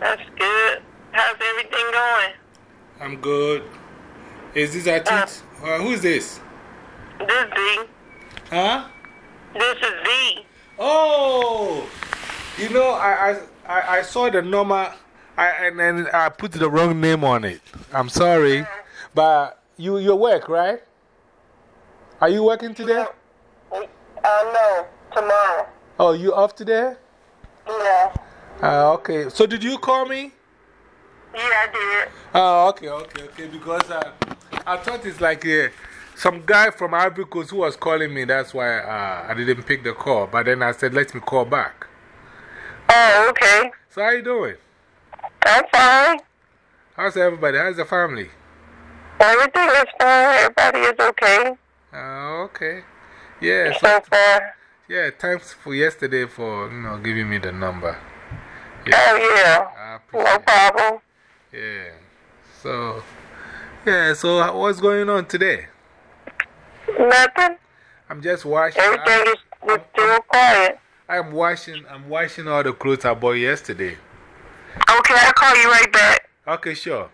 That's good. How's everything going? I'm good. Is this Atit? Uh, who is this? This V. Huh? This is V. Oh! You know, I, I, I, I saw the number I, and then I put the wrong name on it. I'm sorry. But you, you work, right? Are you working today? Uh, no. Tomorrow. Oh, you off today? Yeah. Uh, okay. So did you call me? Yeah, I did. Oh, okay, okay, okay. Because uh, I thought it's like uh, some guy from Ivory Coast who was calling me. That's why uh, I didn't pick the call. But then I said, let me call back. Oh, okay. So, how you doing? I'm fine. How's everybody? How's the family? Everything is fine. Everybody is okay. Oh, okay. Yeah, so, So far. yeah, thanks for yesterday for you know, giving me the number. Oh, yeah. I No problem. Yeah. So, yeah, so what's going on today? Nothing. I'm just washing. Everything is, is still quiet. I'm washing, I'm washing all the clothes I bought yesterday. Okay, I'll call you right back. Okay, sure.